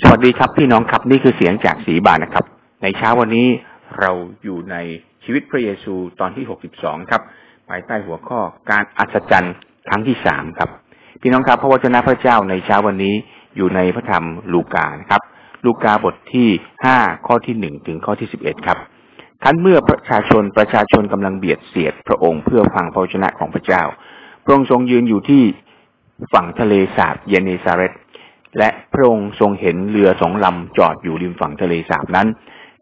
สวัสดีครับพี่น้องครับนี่คือเสียงจากสีบานนะครับ ในเช้าวันนี้เราอยู่ในชีวิตพระเยซูตอนที่หกสิบสองครับ ภายใต้หัวข้อการอัศจรรย์ครั้งที่สามครับ พี่น้องครับพระวจนะพระเจ้าในเช้าวันนี้อยู่ในพระธรรมลูกานะครับ ลูกาบทที่ห้าข้อที่หนึ่งถึงข้อที่สิบเอ็ดครับคันเมื่อประชาชนประชาชนกำลังเบียดเสียดพระองค์เพื่อฟังพระวจนะของพระเจ้า พระองค์ทรงยืนอยู่ที่ฝั่งทะเลสาบเยเนซาเรต และพระองค์ทรงเห็นเรือสองลำจอดอยู่ริมฝั่งทะเลสาบนั้น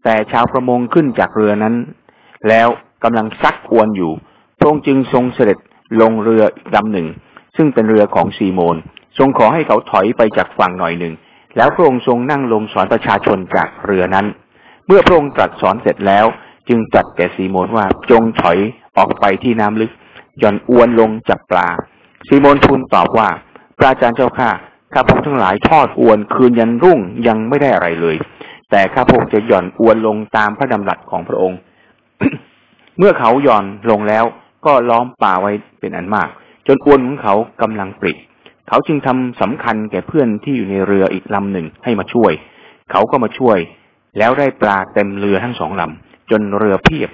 แต่ชาวประมงขึ้นจากเรือนั้น แล้วกำลังซักอวนอยู่ พระองค์จึงทรงเสด็จลงเรืออีกลำหนึ่ง ซึ่งเป็นเรือของซีโมน ทรงขอให้เขาถอยไปจากฝั่งหน่อยหนึ่ง แล้วพระองค์ทรงนั่งลงสอนประชาชนจากเรือนั้น เมื่อพระองค์ตรัสสอนเสร็จแล้ว จึงตรัสแก่ซีโมนว่าจงถอยออกไปที่น้ำลึกย่อนอวนลงจับปลาซีโมนทูลตอบว่าพระอาจารย์เจ้าข้า ข้าพงทั้งหลายทอดอวนคืนยันรุ่งยังไม่ได้อะไรเลย แต่ข้าพงจะหย่อนอวนลงตามพระดำรัสของพระองค์ เมื่อเขาหย่อนลงแล้วก็ล้อมป่าไว้เป็นอันมาก จนอวนของเขากำลังปริเขาจึงทำสำคัญแก่เพื่อนที่อยู่ในเรืออีกลำหนึ่งให้มาช่วย เขาก็มาช่วย แล้วได้ปลาเต็มเรือทั้งสองลำจนเรือเพียบ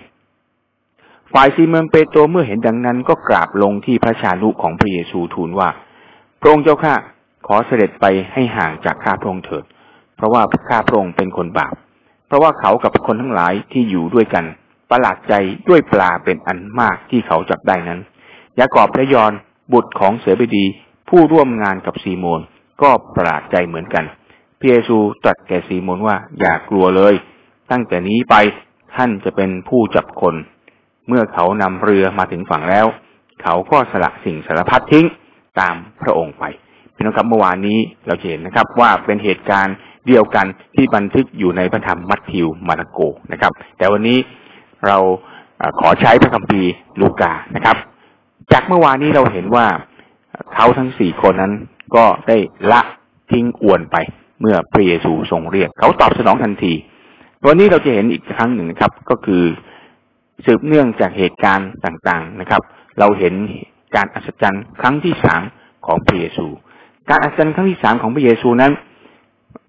ฝ่ายซีเมนเปโตรเมื่อเห็นดังนั้นก็กราบลงที่พระชานุของพระเยซูทูลว่า พระองค์เจ้าข้า ขอเสด็จไปให้ห่างจากข้าพระองค์เถิด เพราะว่าข้าพระองค์เป็นคนบาป เพราะว่าเขากับคนทั้งหลายที่อยู่ด้วยกัน ประหลาดใจด้วยปลาเป็นอันมากที่เขาจับได้นั้น ยากอบและยอนบุตรของเสบดีผู้ร่วมงานกับซีโมน ก็ประหลาดใจเหมือนกันพระเยซูตรัสแก่ซีโมนว่าอย่ากลัวเลย ตั้งแต่นี้ไปท่านจะเป็นผู้จับคน เมื่อเขานำเรือมาถึงฝั่งแล้ว เขาก็สละสิ่งสารพัดทิ้งตามพระองค์ไป น้องครับ เมื่อวานนี้เราเห็นนะครับ ว่าเป็นเหตุการณ์เดียวกันที่บันทึกอยู่ในพระธรรมมัทธิวมาระโกนะครับ แต่วันนี้เราขอใช้พระคัมภีร์ลูกานะครับ จากเมื่อวานนี้เราเห็นว่าเขาทั้งสี่คนนั้นก็ได้ละทิ้งอวนไปเมื่อพระเยซูทรงเรียก เขาตอบสนองทันที วันนี้เราจะเห็นอีกครั้งหนึ่งนะครับ ก็คือสืบเนื่องจากเหตุการณ์ต่างๆนะครับ เราเห็นการอัศจรรย์ครั้งที่สามของพระเยซู การอัศจรรย์ครั้งที่สามของพระเยซูนั้น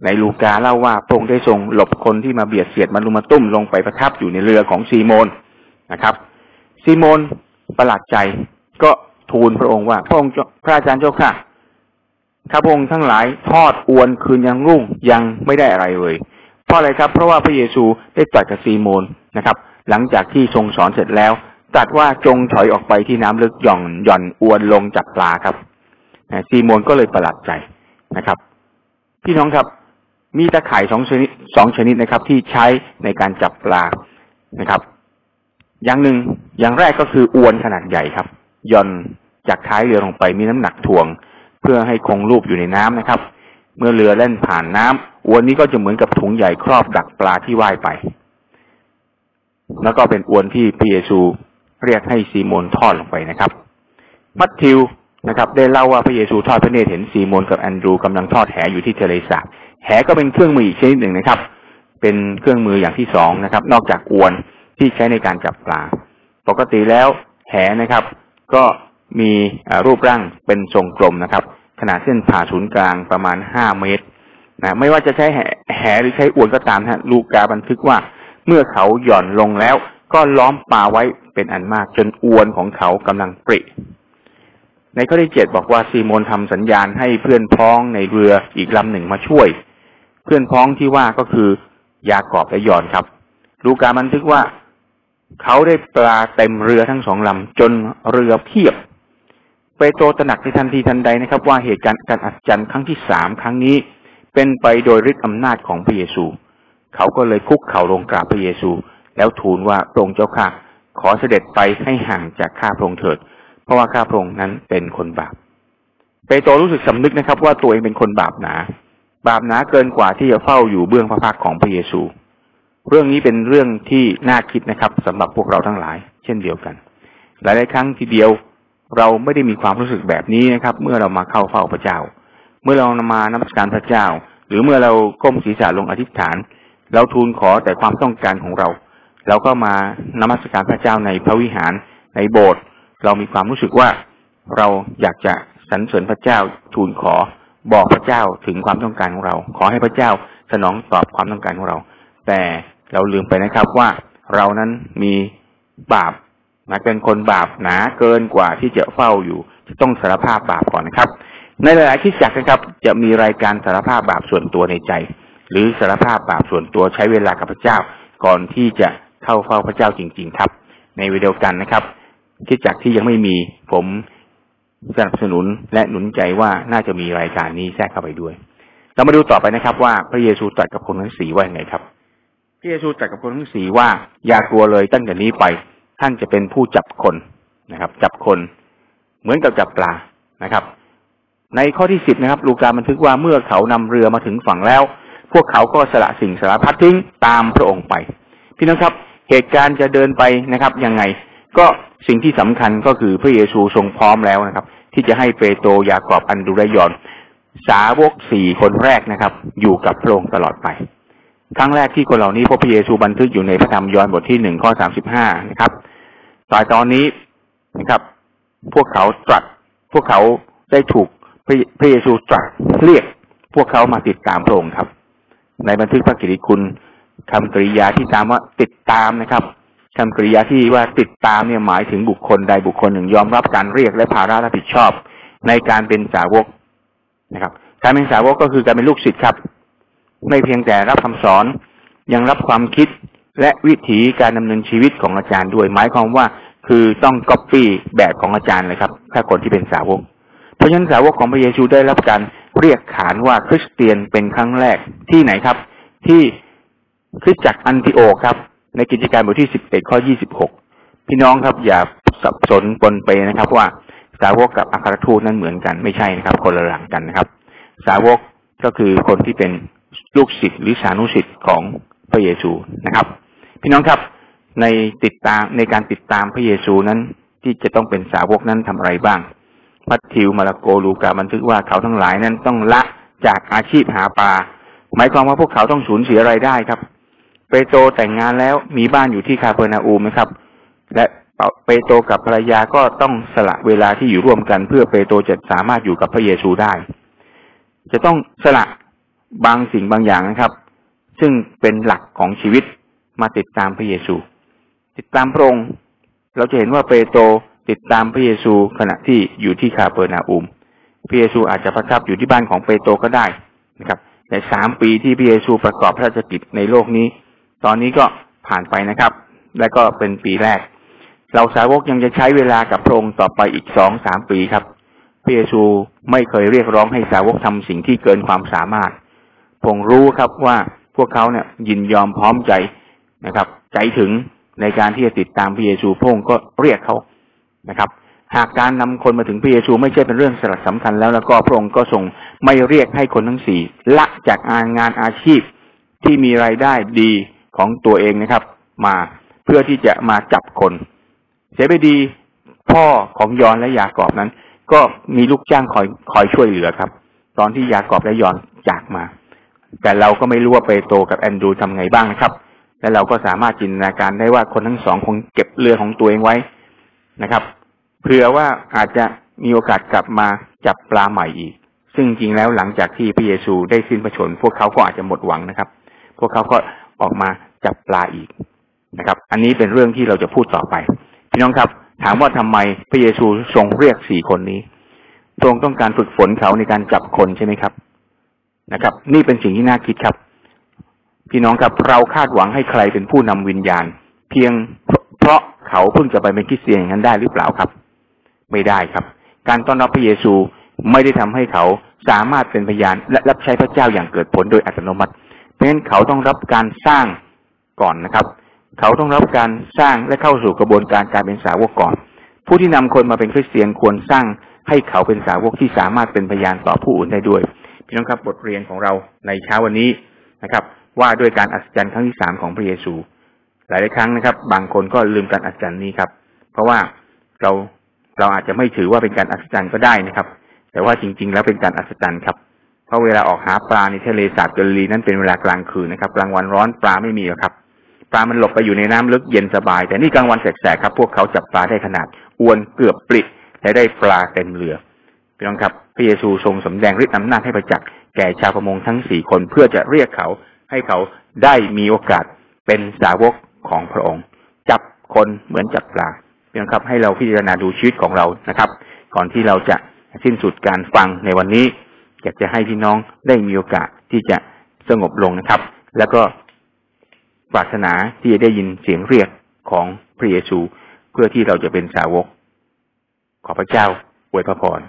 ในลูกาเล่าว่าพระองค์ได้ทรงหลบคนที่มาเบียดเสียดมารุมาตุ้มลงไปประทับอยู่ในเรือของซีโมนนะครับ ซีโมนประหลาดใจก็ทูลพระองค์ว่าพระองค์พระอาจารย์เจ้าค่ะข้าพระองค์ทั้งหลายทอดอวนคืนยังรุ่งยังไม่ได้อะไรเลยเพราะอะไรครับ เพราะว่าพระเยซูได้ตรัสกับซีโมนนะครับ หลังจากที่ทรงสอนเสร็จแล้วตรัสว่าจงถอยออกไปที่น้ำลึกหย่อนหย่อนอวนลงจากปลาครับ ซีโมนก็เลยประหลาดใจนะครับ พี่น้องครับ มีตะข่ายสองชนิดสองชนิดนะครับ ที่ใช้ในการจับปลานะครับ อย่างหนึ่งอย่างแรกก็คืออวนขนาดใหญ่ครับย่อนจากท้ายเรือลงไปมีน้ำหนักถ่วง เพื่อให้คงรูปอยู่ในน้ำนะครับ เมื่อเรือเล่นผ่านน้ำอวนนี้ก็จะเหมือนกับถุงใหญ่ครอบดักปลาที่ว่ายไป แล้วก็เป็นอวนที่พระเยซูเรียกให้ซีโมนทอดลงไปนะครับ มัทธิว นะครับ ได้เล่าว่าพระเยซูทอดพระเนตรเห็นซีโมนกับแอนดรูกำลังทอดแหอยู่ที่ทะเลสาบแหก็เป็นเครื่องมืออีกชนิดหนึ่งนะครับ เป็นเครื่องมืออย่างที่สองนะครับ นอกจากอวนที่ใช้ในการจับปลา ปกติแล้วแหนะครับ ก็มีรูปร่างเป็นทรงกลมนะครับ ขนาดเส้นผ่าศูนย์กลางประมาณห้าเมตรนะไม่ว่าจะใช้แหแหหรือใช้อวนก็ตามนะลูกกาบันทึกว่าเมื่อเขาหย่อนลงแล้ว ก็ล้อมปลาไว้เป็นอันมากจนอวนของเขากำลังปริ ในข้อที่เจ็ดบอกว่าซีโมนทำสัญญาณให้เพื่อนพ้องในเรืออีกลำหนึ่งมาช่วย เพื่อนพ้องที่ว่าก็คือยากอบและยอนครับ ลูกาบันทึกว่าเขาได้ปลาเต็มเรือทั้งสองลำจนเรือเพียบ เปโตรตระหนักในทันทีทันใดนะครับ ว่าเหตุการณ์การอัศจรรย์ครั้งที่สามครั้งนี้ เป็นไปโดยฤทธิอำนาจของพระเยซู เขาก็เลยคุกเข่าลงกราบพระเยซู แล้วทูลว่าพระองค์เจ้าข้าขอเสด็จไปให้ห่างจากข้าพระองค์เถิด เพราะว่าข้าพระองค์นั้นเป็นคนบาป เปโตรรู้สึกสำนึกนะครับ ว่าตัวเองเป็นคนบาปหนา บาปหนาเกินกว่าที่จะเฝ้าอยู่เบื้องพระพักของพระเยซู เรื่องนี้เป็นเรื่องที่น่าคิดนะครับสำหรับพวกเราทั้งหลาย เช่นเดียวกัน หลายๆครั้งทีเดียวเราไม่ได้มีความรู้สึกแบบนี้นะครับ เมื่อเรามาเข้าเฝ้าพระเจ้า เมื่อเรามานมัสการพระเจ้า หรือเมื่อเราก้มศีรษะลงอธิษฐาน เราทูลขอแต่ความต้องการของเรา เราก็มานมัสการพระเจ้าในพระวิหารในโบสถ์ เรามีความรู้สึกว่าเราอยากจะสรรเสริญพระเจ้าทูลขอบอกพระเจ้าถึงความต้องการของเรา ขอให้พระเจ้าสนองตอบความต้องการของเรา แต่เราลืมไปนะครับว่าเรานั้นมีบาปมาเป็นคนบาปหนาเกินกว่าที่จะเฝ้าอยู่จะต้องสารภาพบาปก่อนนะครับ ในหลายๆที่จักนะครับ จะมีรายการสารภาพบาปส่วนตัวในใจ หรือสารภาพบาปส่วนตัวใช้เวลากับพระเจ้าก่อนที่จะเข้าเฝ้าพระเจ้าจริง ๆ ครับ ในวิดีโอกันนะครับ คิดจักที่ยังไม่มี ผมสนับสนุนและหนุนใจว่าน่าจะมีรายการนี้แทรกเข้าไปด้วย เรามาดูต่อไปนะครับ ว่าพระเยซูตรัสกับคนทั้งสี่ว่าอย่างไงครับ พระเยซูตรัสกับคนทั้งสี่ว่า อย่ากลัวเลยตั้งแต่นี้ไป ท่านจะเป็นผู้จับคนนะครับ จับคน เหมือนกับจับปลานะครับ ในข้อที่สิบนะครับ ลูกาบันทึกว่าเมื่อเขานำเรือมาถึงฝั่งแล้ว พวกเขาก็สละสิ่งสารพัดทิ้งตามพระองค์ไป พี่น้องครับ เหตุการณ์จะเดินไปนะครับยังไง ก็ สิ่งที่สำคัญก็คือพระเยซูทรงพร้อมแล้วนะครับ ที่จะให้เปโตรยากอบอันดุรยอนสาวกสี่คนแรกนะครับ อยู่กับพระองค์ตลอดไป ครั้งแรกที่คนเหล่านี้พบพระเยซูบันทึกอยู่ในพระธรรมยอห์นบทที่หนึ่งข้อสามสิบห้านะครับตอนตอนนี้นะครับ พวกเขาตรัสพวกเขาได้ถูกพระเยซูตรัสเรียก พวกเขามาติดตามพระองค์ครับ ในบันทึกพระกิตติคุณคำกริยาที่ตามว่าติดตามนะครับ คำกริยาที่ว่าติดตามเนี่ยหมายถึงบุคคลใดบุคคลหนึ่งยอมรับการเรียกและภาระรับผิดชอบ ในการเป็นสาวกนะครับ การเป็นสาวกก็คือการเป็นลูกศิษย์ครับ ไม่เพียงแต่รับคำสอนยังรับความคิดและวิถีการดำเนินชีวิตของอาจารย์ด้วย หมายความว่าคือต้องก๊อปปี้แบบของอาจารย์เลยครับ ถ้าคนที่เป็นสาวก เพราะฉะนั้นสาวกของพระเยซูได้รับการเรียกขานว่าคริสเตียนเป็นครั้งแรกที่ไหนครับ ที่คริสตจักรอันทิโอกครับ ในกิจการบทที่สิบเอ็ดข้อยี่สิบหกพี่น้องครับอย่าสับสนปนไปนะครับว่าสาวกกับอัครทูตนั้นเหมือนกันไม่ใช่นะครับ คนละอย่างกันนะครับ สาวกก็คือคนที่เป็นลูกศิษย์หรือสานุศิษย์ของพระเยซูนะครับ พี่น้องครับในติดตามในการติดตามพระเยซูนั้น ที่จะต้องเป็นสาวกนั้นทำอะไรบ้างมัทธิวมาระโกลูกาบันทึกว่าเขาทั้งหลายนั้นต้องละจากอาชีพหาปลาหมายความว่าพวกเขาต้องสูญเสียรายได้ครับ เปโตรแต่งงานแล้วมีบ้านอยู่ที่คาเปอร์นาอูมนะครับ และเปโตรกับภรรยาก็ต้องสละเวลาที่อยู่ร่วมกัน เพื่อเปโตรจะสามารถอยู่กับพระเยซูได้ จะต้องสละบางสิ่งบางอย่างนะครับ ซึ่งเป็นหลักของชีวิตมาติดตามพระเยซู ติดตามพระองค์เราจะเห็นว่าเปโตรติดตามพระเยซูขณะที่อยู่ที่คาเปอร์นาอุมพระเยซูอาจจะประทับอยู่ที่บ้านของเปโตรก็ได้นะครับ ในสามปีที่พระเยซูประกอบพระราชกิจในโลกนี้ ตอนนี้ก็ผ่านไปนะครับ และก็เป็นปีแรก เราสาวกยังจะใช้เวลากับพระองค์ต่อไปอีกสองสามปีครับพระเยซูไม่เคยเรียกร้องให้สาวกทำสิ่งที่เกินความสามารถพงรู้ครับว่าพวกเขาเนี่ยยินยอมพร้อมใจนะครับ ใจถึงในการที่จะติดตามพระเยซูพระองค์ก็เรียกเขานะครับ หากการนำคนมาถึงพระเยซูไม่ใช่เป็นเรื่องสลัดสำคัญแล้วแล้วก็พระองค์ก็ทรงไม่เรียกให้คนทั้งสี่ละจากงานอาชีพที่มีรายได้ดี ของตัวเองนะครับ มาเพื่อที่จะมาจับคนเสียไปดีพ่อของยอนและยากอบนั้น ก็มีลูกจ้างคอยคอยช่วยเหลือครับ ตอนที่ยากอบและยอนจากมา แต่เราก็ไม่รู้ว่าเปโตกับแอนดูทำไงบ้างนะครับ และเราก็สามารถจินตนาการได้ว่าคนทั้งสองคงเก็บเรือของตัวเองไว้นะครับเผื่อว่าอาจจะมีโอกาสกลับมาจับปลาใหม่อีก ซึ่งจริงแล้วหลังจากที่พระเยซูได้สิ้นพระชน พวกเขาก็อาจจะหมดหวังนะครับ พวกเขาก็ออกมา จับปลาอีกนะครับ อันนี้เป็นเรื่องที่เราจะพูดต่อไป พี่น้องครับ ถามว่าทำไมพระเยซูทรงเรียกสี่คนนี้ทรงต้องการฝึกฝนเขาในการจับคนใช่ไหมครับนะครับ นี่เป็นสิ่งที่น่าคิดครับ พี่น้องครับเราคาดหวังให้ใครเป็นผู้นำวิญญาณ เพียงเพราะเขาเพิ่งจะไปเป็นคริสเตียนอย่างนั้นได้หรือเปล่าครับ ไม่ได้ครับ การต้อนรับพระเยซูไม่ได้ทำให้เขาสามารถเป็นพยานและรับใช้พระเจ้าอย่างเกิดผลโดยอัตโนมัติเพราะฉะนั้นเขาต้องรับการสร้าง ก่อนนะครับ เขาต้องรับการสร้างและเข้าสู่กระบวนการการเป็นสาวกก่อน ผู้ที่นำคนมาเป็นคริสเตียนควรสร้างให้เขาเป็นสาวกที่สามารถเป็นพยานต่อผู้อื่นได้ด้วยพี่น้องครับบทเรียนของเราในเช้าวันนี้นะครับ ว่าด้วยการอัศจรรย์ครั้งที่สามของพระเยซู หลายครั้งนะครับ บางคนก็ลืมการอัศจรรย์นี้ครับ เพราะว่าเราเราอาจจะไม่ถือว่าเป็นการอัศจรรย์ก็ได้นะครับ แต่ว่าจริง ๆ แล้วเป็นการอัศจรรย์ครับเพราะเวลาออกหาปลาในทะเลสาบกาลีนั้นเป็นเวลากลางคืนนะครับ กลางวันร้อนปลาไม่มีหรอกครับ ปลามันหลบไปอยู่ในน้ำลึกเย็นสบาย แต่นี่กลางวันแสกๆครับ พวกเขาจับปลาได้ขนาดอวนเกือบปลิดและได้ปลาเต็มเรือพี่น้องครับ พระเยซูทรงสำแดงฤทธิ์อำนาจให้ประจักษ์แก่ชาวประมงทั้งสี่คนเพื่อจะเรียกเขาให้เขาได้มีโอกาสเป็นสาวกของพระองค์ จับคนเหมือนจับปลาพี่น้องครับ ให้เราพิจารณาดูชีวิตของเรานะครับ ก่อนที่เราจะสิ้นสุดการฟังในวันนี้ อยากจะให้พี่น้องได้มีโอกาสที่จะสงบลงนะครับ แล้วก็ ปรารถนาที่จะได้ยินเสียงเรียกของพระเยซู เพื่อที่เราจะเป็นสาวก ขอพระเจ้าอวยพระพร